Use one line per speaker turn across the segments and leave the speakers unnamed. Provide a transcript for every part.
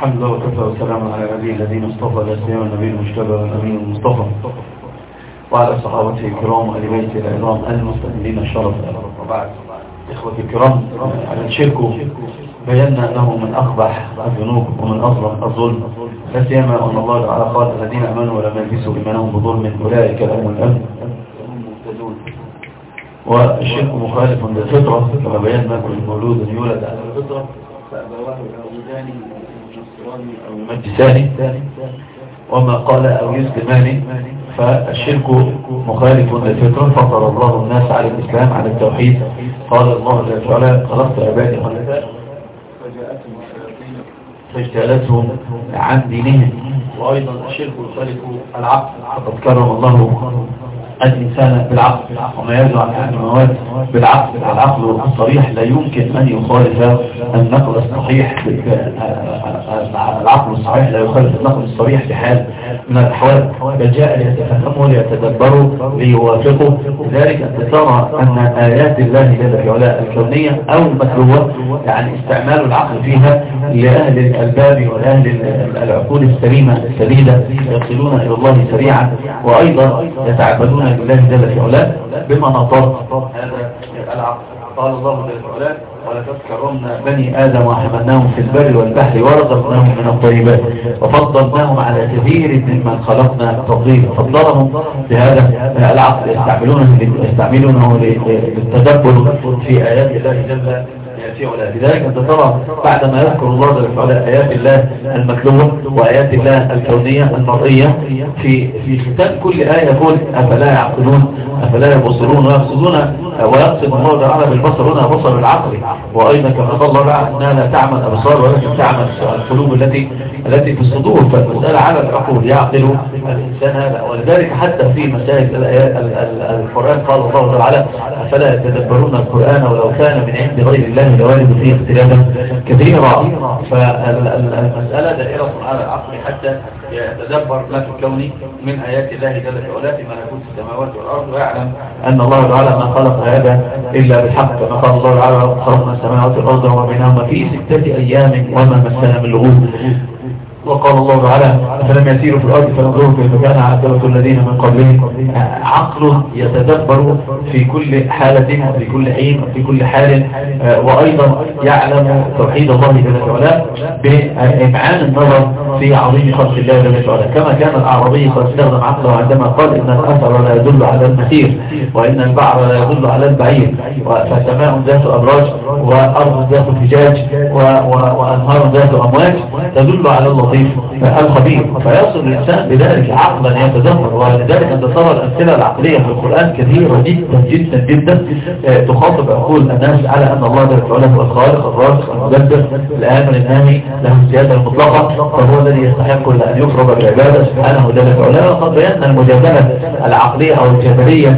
الحمد لله وكفى وسلام على نبي الذين اصطفى لا سيما النبي المجتبى والامين المصطفى. وعلى صحابته الكرام وآل بيته العظام المستقبلين الشرف. وبعد إخوة الكرام على الشرك بينا أنه من أقبح الذنوب ومن أظلم الظلم. لا سيما أن الله تعالى قال الذين أمنوا ولم يلبسوا إيمانهم بظلم أولئك لهم الأمن. والشرك مخالف للفطرة كما بينا كل مولود يولد على الفطرة. فأبواه يعودان أو يمجسان وما قال أو يسلمان فالشرك مخالف للفطرة. فطر الله الناس على الإسلام على التوحيد. قال الله جل وعلا خلقت عبادي الشياطين فاجتالتهم عن دينهم. وأيضا الشرك يخالف العقل. فقد كرم الله الإنسان بالعقل وما يرجع عن المواد بالعقل العقل الصريح. لا يمكن أن يخالف النقل الصحيح العقل الصحيح. لا يخالف النقل الصريح بحال من الأحوال بل جاء ليتفهمه ليتدبره ليوافقه. لذلك أنت ترى أن آيات الله جل في علاء الكونية أو المتلوة يعني استعمال العقل فيها لأهل الألباب ولأهل العقول السليمة السديدة يصلون إلى الله سريعا وأيضا يتعبدون بالله جل في علاه بما نطر هذا العقل. قال الله جل كرمنا بني آدم وحملناهم في البر والبحر ورزقناهم من الطيبات وفضلناهم على كثير ممن خلقنا تفضيلا. فضلهم بهذا العقل يستعملونه يستعملونه للتدبر في آيات الله جل لذلك أنت ترى بعدما يذكر الله جل وعلا آيات الله المتلوة وآيات الله الكونية المرئية في في ختام كل آية يقول أفلا يعقلون؟ أفلا يبصرون ويقصدون ويقصد الله تعالى بالبصر هنا بصر العقل. وأيضا كما قال الله تعالى؟ أنها لا تعمل أبصار ولكن تعمل القلوب التي التي في الصدور. فالمسألة على العقول يعقل الإنسان ولذلك حتى في مسائل القرآن قال الله تعالى أفلا يتدبرون القرآن ولو كان من عند غير الله لوالد فيه اختلافا كثيرا. فالمسألة دائرة على العقل حتى يتدبر ما في الكون من آيات الله جل وعلا في السماوات والأرض. ويعلم أن الله تعالى ما خلق هذا إلا بالحق. كما قال الله تعالى خلقنا السماوات والأرض وما بينهما في ستة أيام وما مسنا من لغوب. وقال الله تعالى فلم يسيروا في الأرض فنظروا كيف كان عاقبة الذين من قبلهم. عقل يتدبر في كل حالة وفي كل حين وفي كل حال وأيضا يعلم توحيد الله جل وعلا بإمعان النظر في عظيم خلق الله جل وعلا. كما كان الأعرابي قد استخدم عقله عندما قال إن الأثر لا يدل على المسير وإن البعر لا يدل على البعير فسماء ذات أبراج وأرض ذات فجاج وأنهار ذات أمواج تدل على اللطيف الخبير فيصل الإنسان بذلك عقلا يتدمر ولذلك أنت ترى الأمثلة العقلية في القرآن كثيرة جدا جدا جدا تخاطب عقول الناس على أن الله جل وعلا هو الخالق الرازق المدبر الآمن النامي له السيادة المطلقة. فهو الذي يستحق أن يفرض بالعبادة سبحانه جل وعلا. وقد بينا المجادلة العقلية أو الجبلية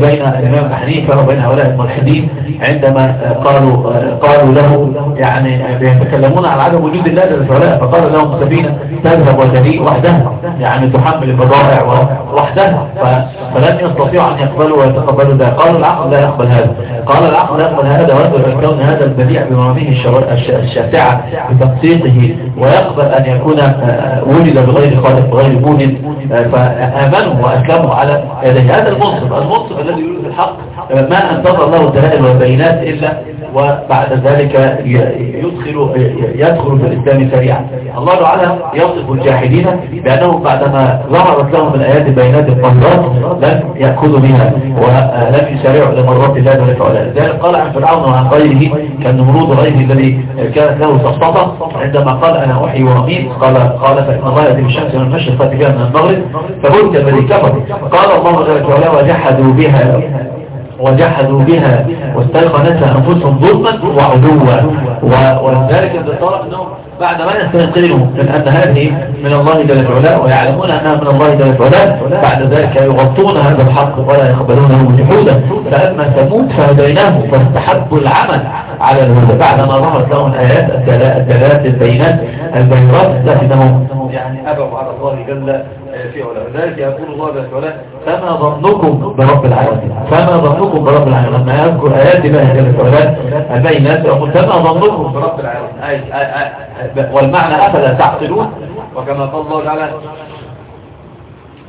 بين الإمام حنيفة وبين هؤلاء الملحدين عندما قالوا قالوا له يعني يتكلمون عن عدم وجود الله جل وعلا. فقال لهم سبيل تذهب وتجيء وحدها يعني تحمل البضائع وحدها فلن يستطيعوا أن يقبلوا ويتقبلوا ده قالوا العقل لا يقبل هذا. قال العقل لا يقبل هذا ويقبل الكون هذا البديع بمراميه الشاسعة بتنسيقه ويقبل أن يكون ولد بغير خالق بغير مولد فآمنوا وأسلموا على هذا المنصب المنصب الذي يريد الحق ما أنتظر له الدلائل والبينات إلا وبعد ذلك يدخل يدخل في الإسلام سريعا. الله تعالى يصف الجاحدين بأنهم بعدما ظهرت لهم الآيات البينات الطهرات لم يأخذوا بها ولم يسارعوا لمرات الله جل وعلا ذلك قال عن فرعون وعن غيره كالنمرود غيره الذي كانت له سقطة عندما قال أنا أحيي وأميت قال قال فإن الله يأتي بالشمس من المشرق فأتي من المغرب فقلت الذي كفر. قال الله جل وعلا وجحدوا بها وجحدوا بها واستيقنتها أنفسهم ظلما وعدوا. ولذلك ترى أنهم بعد ما من أن هذه من الله جل وعلا ويعلمون أنها من الله جل وعلا بعد ذلك يغطون هذا الحق ولا يقبلونه جحودا فأما ثمود فهديناه فاستحبوا العمل على الهدى. بعدما ظهرت لهم الآيات الدلالات البينات البينات لكنهم يعني أبوا على الله جل في علاه. ذلك يقول الله جل وعلا فما ظنكم برب العالمين؟ فما ظنكم برب العالمين. لما يذكر آيات الله جل وعلا البينات يقول فما ظنكم برب العالمين؟ والمعنى أفلا تعقلون؟ وكما قال الله تعالى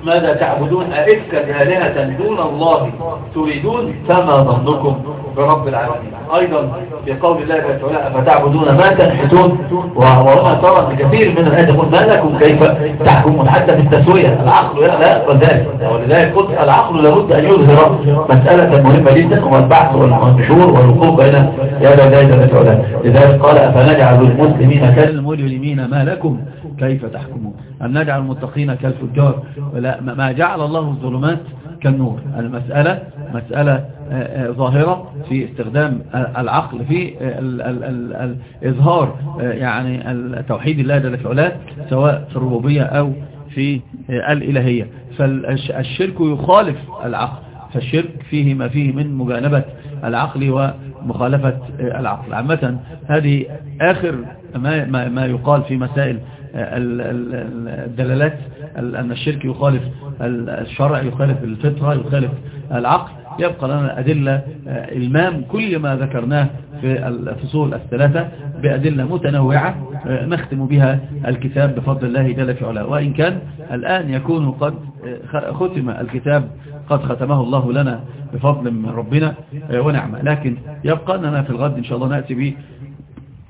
ماذا تعبدون؟ أئفكا آلهة دون الله تريدون؟ فما ظنكم برب العالمين. أيضا في قول الله تعالى فتعبدون ما تنحتون؟ وهنا ترى كثير من الآيات يقول ما لكم كيف تحكمون حتى في التسوية العقل لا وذلك. ولذلك قلت العقل لابد أن يظهر مسألة مهمة جدا هو البحث والمنشور والوقوف بين يا الله تعالى لذلك قال أفنجعل المسلمين كالمجرمين؟ ما لكم كيف تحكمون؟ أن نجعل المتقين كالفجار؟ ولا ما جعل الله الظلمات كالنور. المسألة مسألة آه، آه، ظاهرة في استخدام العقل في إظهار آه، يعني توحيد الله جل في سواء في الربوبية أو في الإلهية. فالشرك يخالف العقل. فالشرك فيه ما فيه من مجانبة العقل ومخالفة العقل. عامة هذه آخر ما, ما يقال في مسائل الدلالات أن الشرك يخالف الشرع يخالف الفطرة يخالف العقل. يبقى لنا أدلة إلمام كل ما ذكرناه في الفصول الثلاثة بأدلة متنوعة نختم بها الكتاب بفضل الله جل في علاه. وإن كان الآن يكون قد ختم الكتاب قد ختمه الله لنا بفضل من ربنا ونعمة لكن يبقى أننا في الغد إن شاء الله نأتي به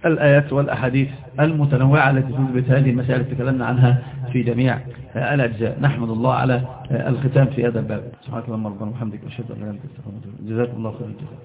الآيات والأحاديث المتنوعة التي تثبت هذه المسائل التي تكلمنا عنها في جميع الأجزاء. نحمد الله على الختام في هذا الباب. سبحانك اللهم ربنا وبحمدك أشهد أن لا إله إلا أنت جزاكم الله خيرا.